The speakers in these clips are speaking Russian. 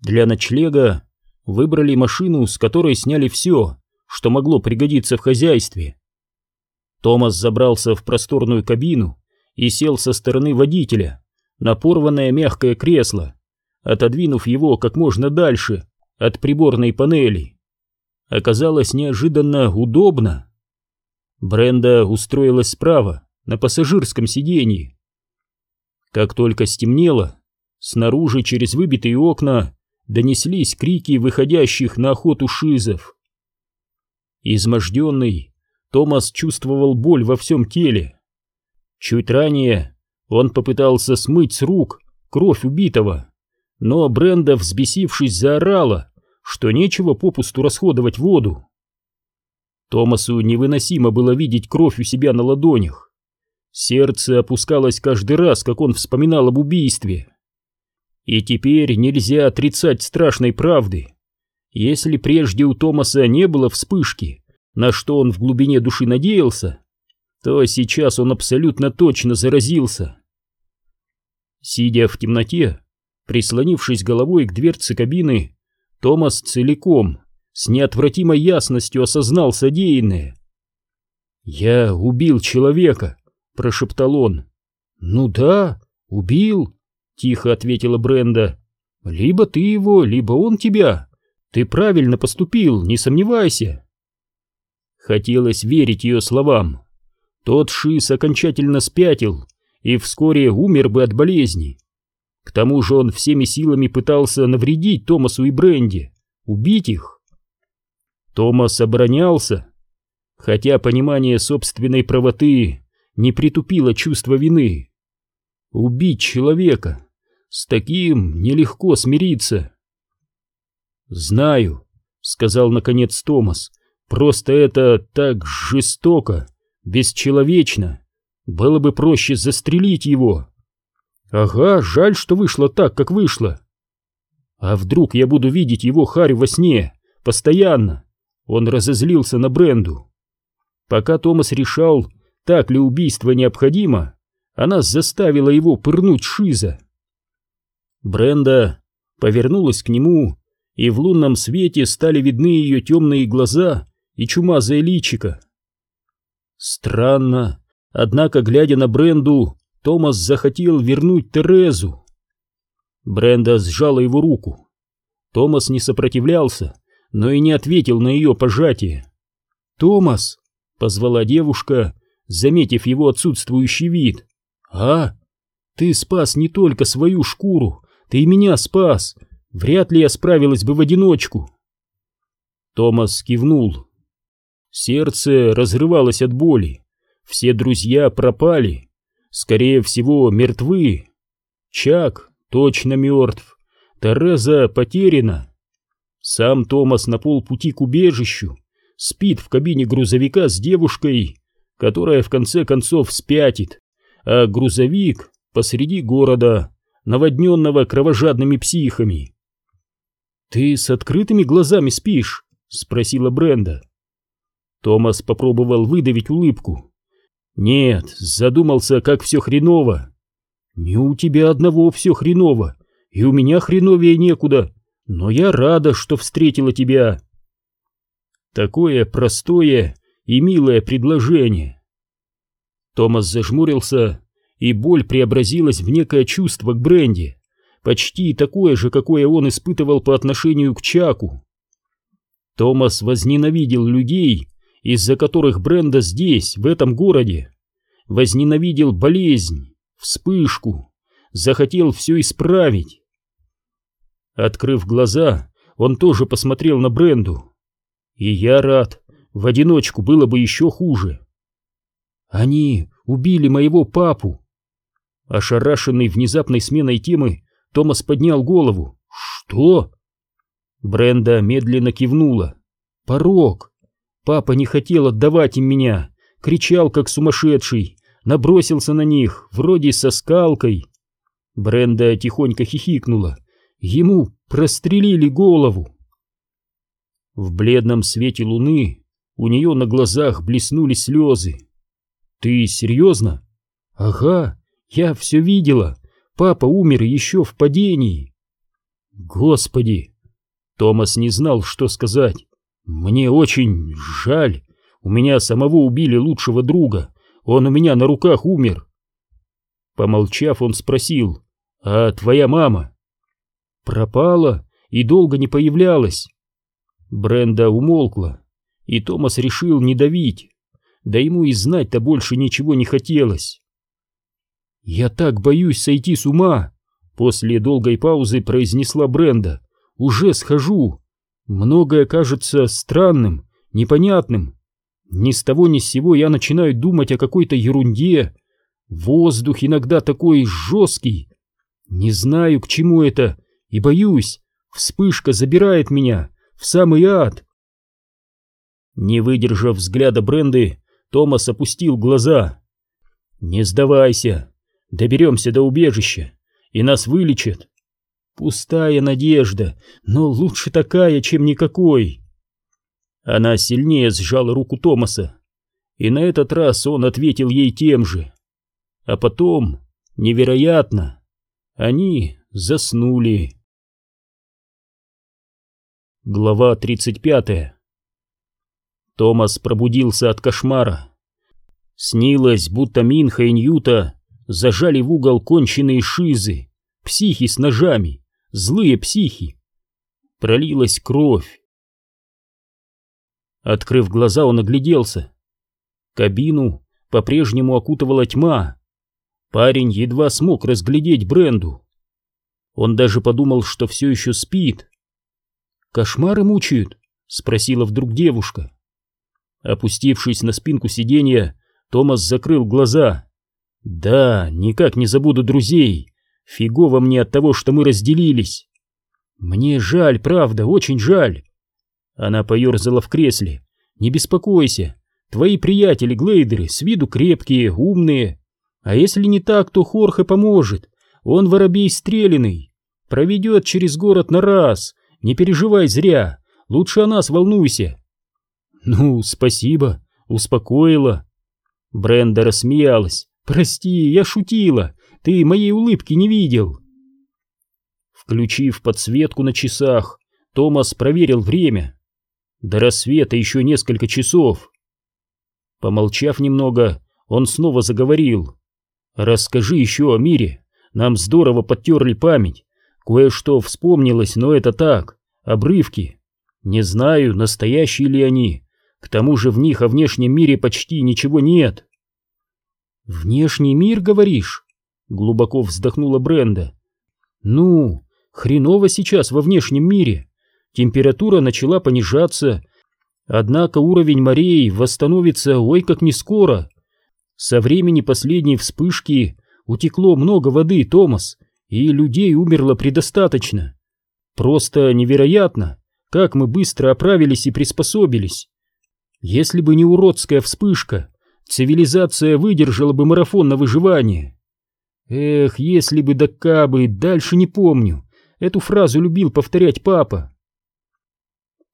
Для ночлега выбрали машину, с которой сняли все, что могло пригодиться в хозяйстве. Томас забрался в просторную кабину и сел со стороны водителя на порванное мягкое кресло, отодвинув его как можно дальше от приборной панели. Оказалось неожиданно удобно. Бренда устроилась справа, на пассажирском сиденье. Как только стемнело, снаружи через выбитые окна донеслись крики выходящих на охоту шизов. Изможденный, Томас чувствовал боль во всем теле. Чуть ранее он попытался смыть с рук кровь убитого, но Бренда, взбесившись, заорала, что нечего попусту расходовать воду. Томасу невыносимо было видеть кровь у себя на ладонях. Сердце опускалось каждый раз, как он вспоминал об убийстве. И теперь нельзя отрицать страшной правды. Если прежде у Томаса не было вспышки, на что он в глубине души надеялся, то сейчас он абсолютно точно заразился. Сидя в темноте, прислонившись головой к дверце кабины, Томас целиком, с неотвратимой ясностью осознал содеянное. «Я убил человека», — прошептал он. «Ну да, убил», Тихо ответила Бренда. Либо ты его, либо он тебя. Ты правильно поступил, не сомневайся. Хотелось верить ее словам. Тот Шис окончательно спятил и вскоре умер бы от болезни. К тому же он всеми силами пытался навредить Томасу и Бренди, убить их. Томас оборонялся, хотя понимание собственной правоты не притупило чувство вины. Убить человека с таким нелегко смириться. «Знаю», — сказал наконец Томас, — «просто это так жестоко, бесчеловечно. Было бы проще застрелить его». «Ага, жаль, что вышло так, как вышло». «А вдруг я буду видеть его харь во сне, постоянно?» Он разозлился на Бренду. Пока Томас решал, так ли убийство необходимо, она заставила его пырнуть Шиза. Бренда повернулась к нему, и в лунном свете стали видны ее темные глаза и чумазое личико. Странно, однако, глядя на Бренду, Томас захотел вернуть Терезу. Бренда сжала его руку. Томас не сопротивлялся, но и не ответил на ее пожатие. «Томас!» — позвала девушка, заметив его отсутствующий вид. «А? Ты спас не только свою шкуру, ты меня спас. Вряд ли я справилась бы в одиночку. Томас кивнул. Сердце разрывалось от боли. Все друзья пропали. Скорее всего, мертвы. Чак точно мертв. Тереза потеряна. Сам Томас на полпути к убежищу спит в кабине грузовика с девушкой, которая в конце концов спятит, а грузовик посреди города наводненного кровожадными психами. «Ты с открытыми глазами спишь?» — спросила Бренда. Томас попробовал выдавить улыбку. «Нет, задумался, как все хреново. Не у тебя одного все хреново, и у меня хреновее некуда, но я рада, что встретила тебя». Такое простое и милое предложение. Томас зажмурился и боль преобразилась в некое чувство к Бренди, почти такое же, какое он испытывал по отношению к Чаку. Томас возненавидел людей, из-за которых Бренда здесь, в этом городе. Возненавидел болезнь, вспышку, захотел все исправить. Открыв глаза, он тоже посмотрел на Бренду. И я рад, в одиночку было бы еще хуже. Они убили моего папу, Ошарашенный внезапной сменой темы, Томас поднял голову. «Что?» Бренда медленно кивнула. «Порог! Папа не хотел отдавать им меня, кричал как сумасшедший, набросился на них, вроде со скалкой». Бренда тихонько хихикнула. «Ему прострелили голову!» В бледном свете луны у нее на глазах блеснули слезы. «Ты серьезно?» «Ага, я все видела. Папа умер еще в падении. Господи! Томас не знал, что сказать. Мне очень жаль. У меня самого убили лучшего друга. Он у меня на руках умер. Помолчав, он спросил, а твоя мама? Пропала и долго не появлялась. Бренда умолкла, и Томас решил не давить. Да ему и знать-то больше ничего не хотелось. «Я так боюсь сойти с ума!» После долгой паузы произнесла Бренда. «Уже схожу. Многое кажется странным, непонятным. Ни с того ни с сего я начинаю думать о какой-то ерунде. Воздух иногда такой жесткий. Не знаю, к чему это, и боюсь. Вспышка забирает меня в самый ад». Не выдержав взгляда Бренды, Томас опустил глаза. «Не сдавайся, доберемся до убежища, и нас вылечат. Пустая надежда, но лучше такая, чем никакой». Она сильнее сжала руку Томаса, и на этот раз он ответил ей тем же. А потом, невероятно, они заснули. Глава тридцать пятая Томас пробудился от кошмара. Снилось, будто Минха и Ньюта зажали в угол конченые шизы, психи с ножами, злые психи. Пролилась кровь. Открыв глаза, он огляделся. Кабину по-прежнему окутывала тьма. Парень едва смог разглядеть Бренду. Он даже подумал, что все еще спит. «Кошмары мучают?» — спросила вдруг девушка. Опустившись на спинку сиденья, Томас закрыл глаза. «Да, никак не забуду друзей. Фигово мне от того, что мы разделились. Мне жаль, правда, очень жаль». Она поерзала в кресле. «Не беспокойся. Твои приятели, глейдеры, с виду крепкие, умные. А если не так, то Хорхе поможет. Он воробей стреляный. Проведет через город на раз. Не переживай зря. Лучше о нас волнуйся. «Ну, спасибо, успокоила». Бренда рассмеялась. «Прости, я шутила, ты моей улыбки не видел». Включив подсветку на часах, Томас проверил время. До рассвета еще несколько часов. Помолчав немного, он снова заговорил. «Расскажи еще о мире. Нам здорово подтерли память. Кое-что вспомнилось, но это так, обрывки. Не знаю, настоящие ли они, к тому же в них о внешнем мире почти ничего нет. «Внешний мир, говоришь?» — глубоко вздохнула Бренда. «Ну, хреново сейчас во внешнем мире. Температура начала понижаться, однако уровень морей восстановится ой как не скоро. Со времени последней вспышки утекло много воды, Томас, и людей умерло предостаточно. Просто невероятно, как мы быстро оправились и приспособились. Если бы не уродская вспышка, цивилизация выдержала бы марафон на выживание. Эх, если бы да кабы, дальше не помню. Эту фразу любил повторять папа.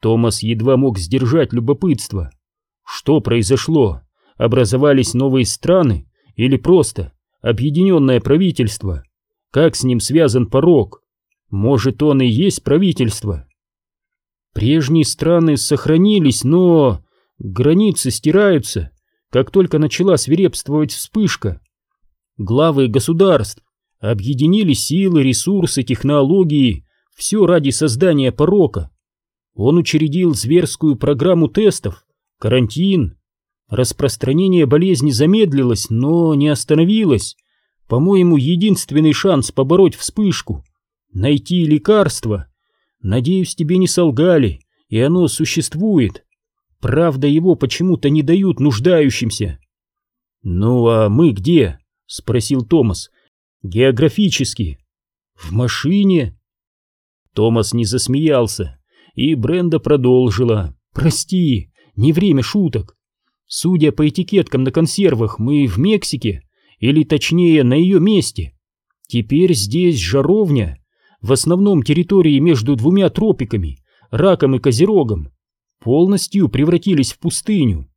Томас едва мог сдержать любопытство. Что произошло? Образовались новые страны или просто объединенное правительство? Как с ним связан порог? Может, он и есть правительство? Прежние страны сохранились, но... Границы стираются, как только начала свирепствовать вспышка. Главы государств объединили силы, ресурсы, технологии, все ради создания порока. Он учредил зверскую программу тестов, карантин. Распространение болезни замедлилось, но не остановилось. По-моему, единственный шанс побороть вспышку — найти лекарство. Надеюсь, тебе не солгали, и оно существует. Правда, его почему-то не дают нуждающимся. «Ну а мы где?» — спросил Томас. «Географически». «В машине?» Томас не засмеялся, и Бренда продолжила. «Прости, не время шуток. Судя по этикеткам на консервах, мы в Мексике, или точнее на ее месте. Теперь здесь жаровня, в основном территории между двумя тропиками, раком и козерогом полностью превратились в пустыню.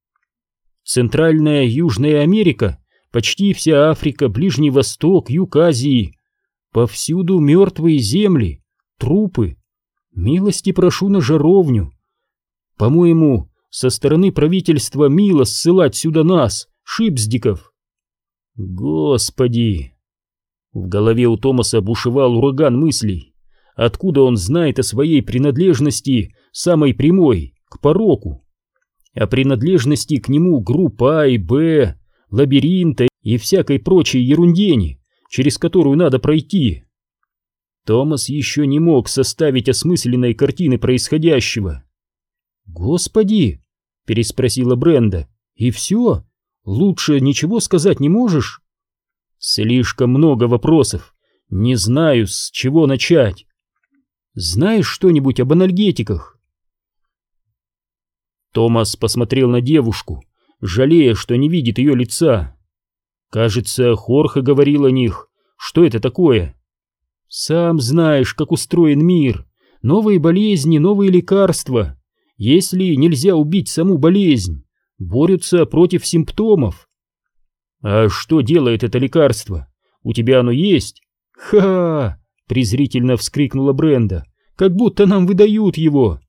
Центральная Южная Америка, почти вся Африка, Ближний Восток, Юг Азии. Повсюду мертвые земли, трупы. Милости прошу на жаровню. По-моему, со стороны правительства мило ссылать сюда нас, шипсдиков. Господи! В голове у Томаса бушевал ураган мыслей. Откуда он знает о своей принадлежности, самой прямой, к пороку? О принадлежности к нему групп А и Б, лабиринта и всякой прочей ерундени, через которую надо пройти. Томас еще не мог составить осмысленной картины происходящего. «Господи!» — переспросила Бренда. «И все? Лучше ничего сказать не можешь?» «Слишком много вопросов. Не знаю, с чего начать. Знаешь что-нибудь об анальгетиках?» Томас посмотрел на девушку, жалея, что не видит ее лица. Кажется, Хорха говорил о них. Что это такое? Сам знаешь, как устроен мир. Новые болезни, новые лекарства. Если нельзя убить саму болезнь, борются против симптомов. А что делает это лекарство? У тебя оно есть? Ха! презрительно вскрикнула Бренда. Как будто нам выдают его.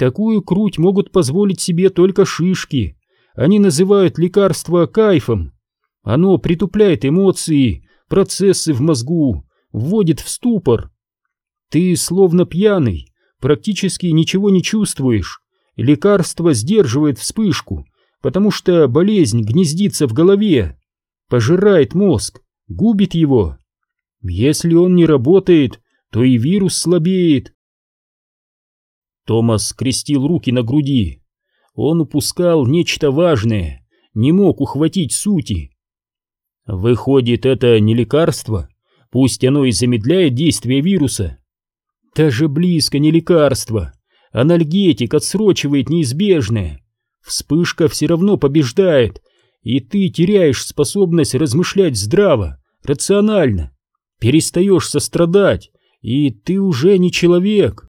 Такую круть могут позволить себе только шишки. Они называют лекарство кайфом. Оно притупляет эмоции, процессы в мозгу, вводит в ступор. Ты словно пьяный, практически ничего не чувствуешь. Лекарство сдерживает вспышку, потому что болезнь гнездится в голове, пожирает мозг, губит его. Если он не работает, то и вирус слабеет. Томас скрестил руки на груди. Он упускал нечто важное, не мог ухватить сути. Выходит, это не лекарство? Пусть оно и замедляет действие вируса. Даже близко не лекарство. Анальгетик отсрочивает неизбежное. Вспышка все равно побеждает, и ты теряешь способность размышлять здраво, рационально. Перестаешь сострадать, и ты уже не человек.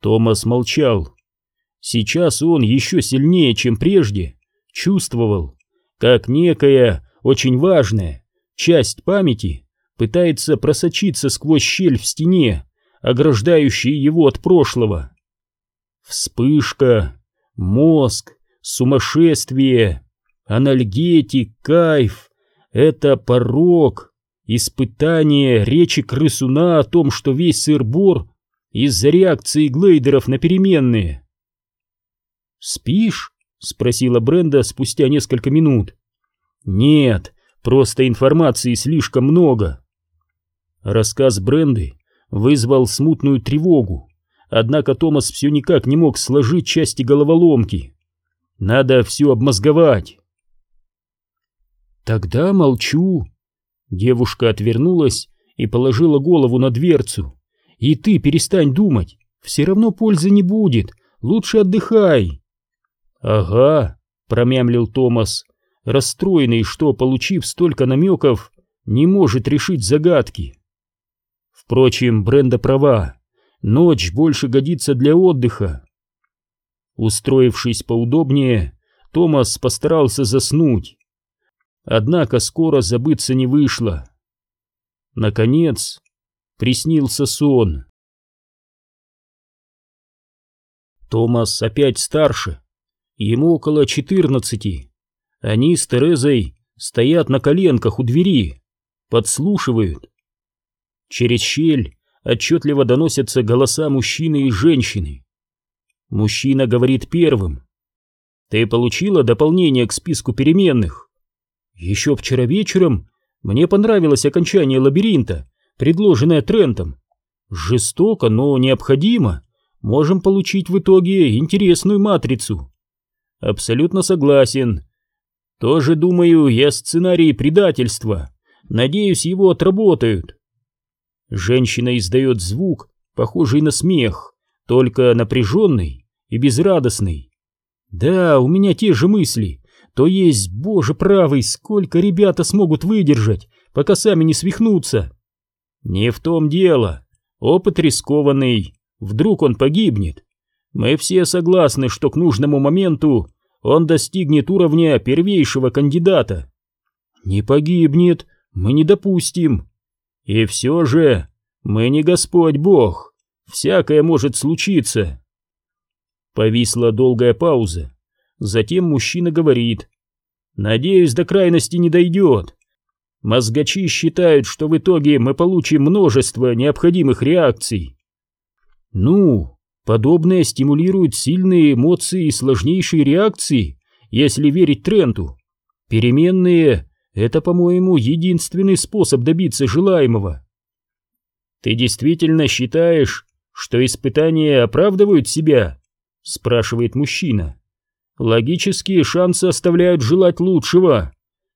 Томас молчал. Сейчас он еще сильнее, чем прежде, чувствовал, как некая очень важная часть памяти пытается просочиться сквозь щель в стене, ограждающей его от прошлого. Вспышка, мозг, сумасшествие, анальгетик, кайф — это порог, испытание речи крысуна о том, что весь сыр-бор из-за реакции глейдеров на переменные. «Спишь?» — спросила Бренда спустя несколько минут. «Нет, просто информации слишком много». Рассказ Бренды вызвал смутную тревогу, однако Томас все никак не мог сложить части головоломки. Надо все обмозговать. «Тогда молчу». Девушка отвернулась и положила голову на дверцу. «И ты перестань думать, все равно пользы не будет, лучше отдыхай». «Ага», — промямлил Томас, расстроенный, что, получив столько намеков, не может решить загадки. Впрочем, Бренда права, ночь больше годится для отдыха. Устроившись поудобнее, Томас постарался заснуть. Однако скоро забыться не вышло. Наконец, приснился сон. Томас опять старше, ему около четырнадцати. Они с Терезой стоят на коленках у двери, подслушивают. Через щель отчетливо доносятся голоса мужчины и женщины. Мужчина говорит первым. «Ты получила дополнение к списку переменных?» «Еще вчера вечером мне понравилось окончание лабиринта, предложенное Трентом. Жестоко, но необходимо. Можем получить в итоге интересную матрицу». «Абсолютно согласен. Тоже думаю я сценарии предательства. Надеюсь, его отработают. Женщина издает звук, похожий на смех, только напряженный и безрадостный. Да, у меня те же мысли. То есть, боже правый, сколько ребята смогут выдержать, пока сами не свихнутся. Не в том дело. Опыт рискованный. Вдруг он погибнет. Мы все согласны, что к нужному моменту он достигнет уровня первейшего кандидата. Не погибнет, мы не допустим. И все же Мы не Господь Бог, всякое может случиться. Повисла долгая пауза. Затем мужчина говорит. Надеюсь, до крайности не дойдет. Мозгачи считают, что в итоге мы получим множество необходимых реакций. Ну, подобное стимулирует сильные эмоции и сложнейшие реакции, если верить Тренту. Переменные — это, по-моему, единственный способ добиться желаемого. Ты действительно считаешь, что испытания оправдывают себя? Спрашивает мужчина. Логические шансы оставляют желать лучшего.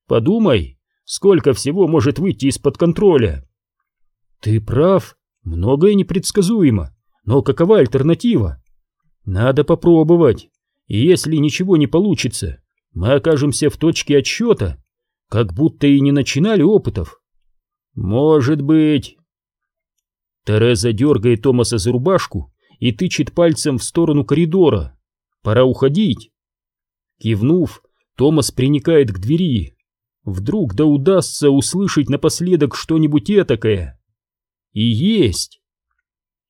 Подумай, сколько всего может выйти из-под контроля. Ты прав, многое непредсказуемо, но какова альтернатива? Надо попробовать, и если ничего не получится, мы окажемся в точке отсчета, как будто и не начинали опытов. Может быть. Тереза дергает Томаса за рубашку и тычет пальцем в сторону коридора. Пора уходить. Кивнув, Томас приникает к двери. Вдруг да удастся услышать напоследок что-нибудь этакое. И есть.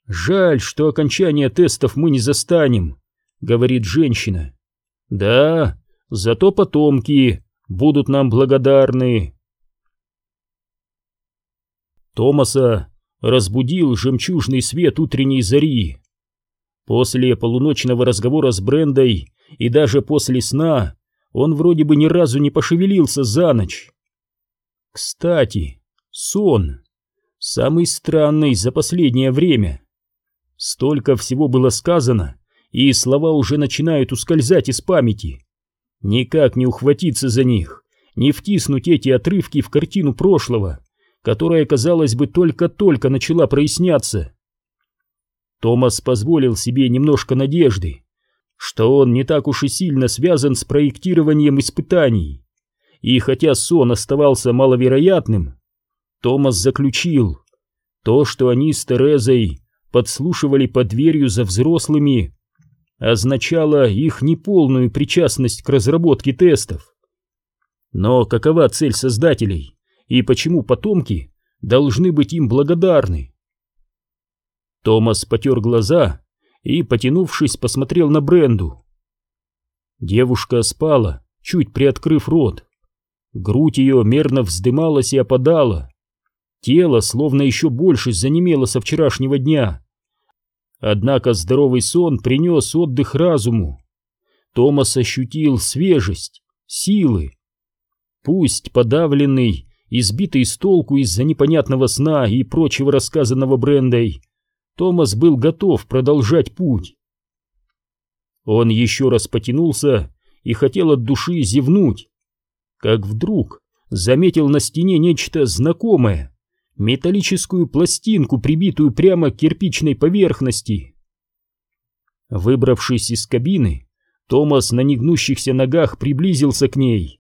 Жаль, что окончание тестов мы не застанем, говорит женщина. Да, зато потомки будут нам благодарны. Томаса разбудил жемчужный свет утренней зари. После полуночного разговора с Брендой и даже после сна он вроде бы ни разу не пошевелился за ночь. Кстати, сон. Самый странный за последнее время. Столько всего было сказано, и слова уже начинают ускользать из памяти. Никак не ухватиться за них, не втиснуть эти отрывки в картину прошлого, которая, казалось бы, только-только начала проясняться. Томас позволил себе немножко надежды, что он не так уж и сильно связан с проектированием испытаний. И хотя сон оставался маловероятным, Томас заключил, то, что они с Терезой подслушивали под дверью за взрослыми, означало их неполную причастность к разработке тестов. Но какова цель создателей и почему потомки должны быть им благодарны? Томас потер глаза и, потянувшись, посмотрел на Бренду. Девушка спала, чуть приоткрыв рот. Грудь ее мерно вздымалась и опадала. Тело словно еще больше занемело со вчерашнего дня. Однако здоровый сон принес отдых разуму. Томас ощутил свежесть, силы. Пусть подавленный, избитый с толку из-за непонятного сна и прочего рассказанного Брендой, Томас был готов продолжать путь. Он еще раз потянулся и хотел от души зевнуть, как вдруг заметил на стене нечто знакомое, металлическую пластинку, прибитую прямо к кирпичной поверхности. Выбравшись из кабины, Томас на негнущихся ногах приблизился к ней.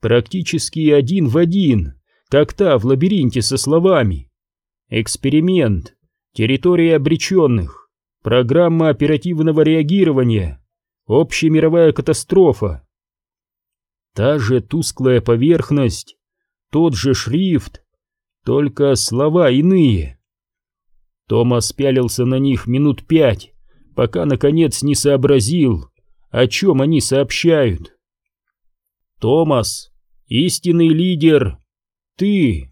Практически один в один, как та в лабиринте со словами. Эксперимент. Территория обреченных. Программа оперативного реагирования. Общемировая катастрофа. Та же тусклая поверхность, тот же шрифт, только слова иные. Томас пялился на них минут пять, пока наконец не сообразил, о чем они сообщают. Томас, истинный лидер, ты.